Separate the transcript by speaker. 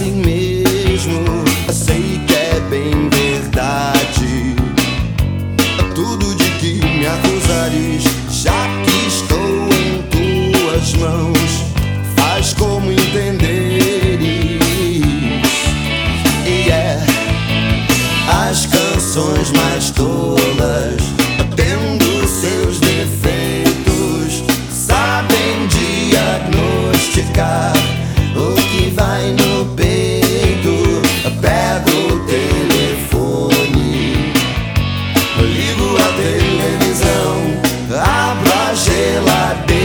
Speaker 1: assim mesmo. Sei que é bem verdade. Tudo de que me acusares, já que estou em tuas mãos, faz como entenderes. E yeah. é as canções mais tolas, tendo seus defeitos, sabem diagnosticar. geladeira.